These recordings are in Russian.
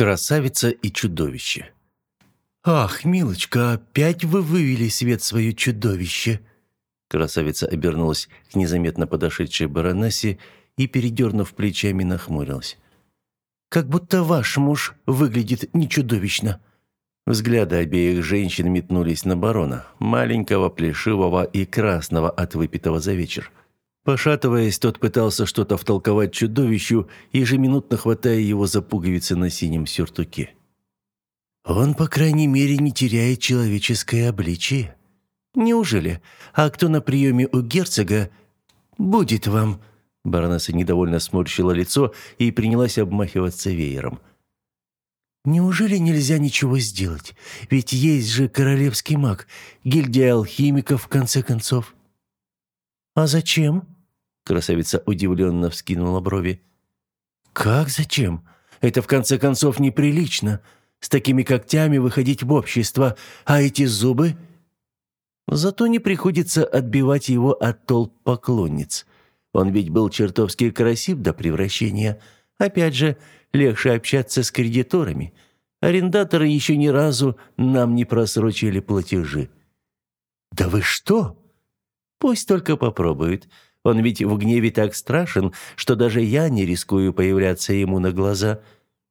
Красавица и чудовище. «Ах, милочка, опять вы вывели свет свое чудовище!» Красавица обернулась к незаметно подошедшей баронессе и, передернув плечами, нахмурилась. «Как будто ваш муж выглядит не чудовищно». Взгляды обеих женщин метнулись на барона, маленького, плешивого и красного от выпитого за вечер. Пошатываясь, тот пытался что-то втолковать чудовищу, ежеминутно хватая его за пуговицы на синем сюртуке. «Он, по крайней мере, не теряет человеческое обличие. Неужели? А кто на приеме у герцога? Будет вам...» Баронесса недовольно сморщила лицо и принялась обмахиваться веером. «Неужели нельзя ничего сделать? Ведь есть же королевский маг, гильдия алхимиков, в конце концов». «А зачем?» Красавица удивленно вскинула брови. «Как зачем? Это, в конце концов, неприлично. С такими когтями выходить в общество, а эти зубы...» Зато не приходится отбивать его от толп поклонниц. Он ведь был чертовски красив до превращения. Опять же, легче общаться с кредиторами. Арендаторы еще ни разу нам не просрочили платежи. «Да вы что?» «Пусть только попробует. Он ведь в гневе так страшен, что даже я не рискую появляться ему на глаза.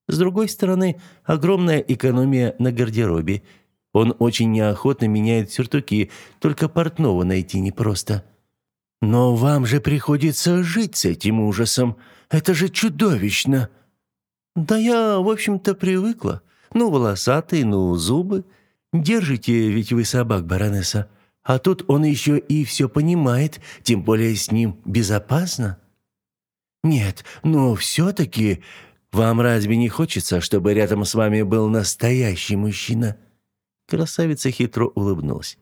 С другой стороны, огромная экономия на гардеробе. Он очень неохотно меняет сюртуки, только портного найти непросто. Но вам же приходится жить с этим ужасом. Это же чудовищно. Да я, в общем-то, привыкла. Ну, волосатые, ну, зубы. Держите ведь вы собак, баронесса. А тут он еще и все понимает, тем более с ним безопасно. Нет, но все-таки вам разве не хочется, чтобы рядом с вами был настоящий мужчина?» Красавица хитро улыбнулась.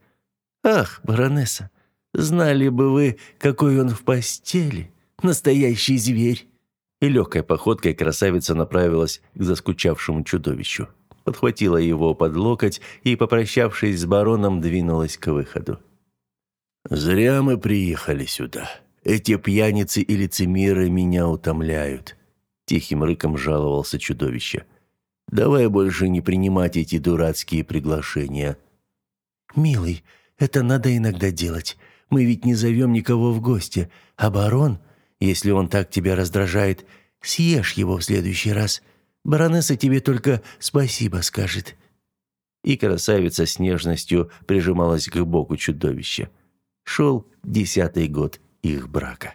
«Ах, баронесса, знали бы вы, какой он в постели, настоящий зверь!» И легкой походкой красавица направилась к заскучавшему чудовищу подхватила его под локоть и, попрощавшись с бароном, двинулась к выходу. «Зря мы приехали сюда. Эти пьяницы и лицемеры меня утомляют», — тихим рыком жаловался чудовище. «Давай больше не принимать эти дурацкие приглашения». «Милый, это надо иногда делать. Мы ведь не зовем никого в гости. А барон, если он так тебя раздражает, съешь его в следующий раз. Баронесса тебе только спасибо скажет». И красавица с нежностью прижималась к боку чудовища. Шел десятый год их брака.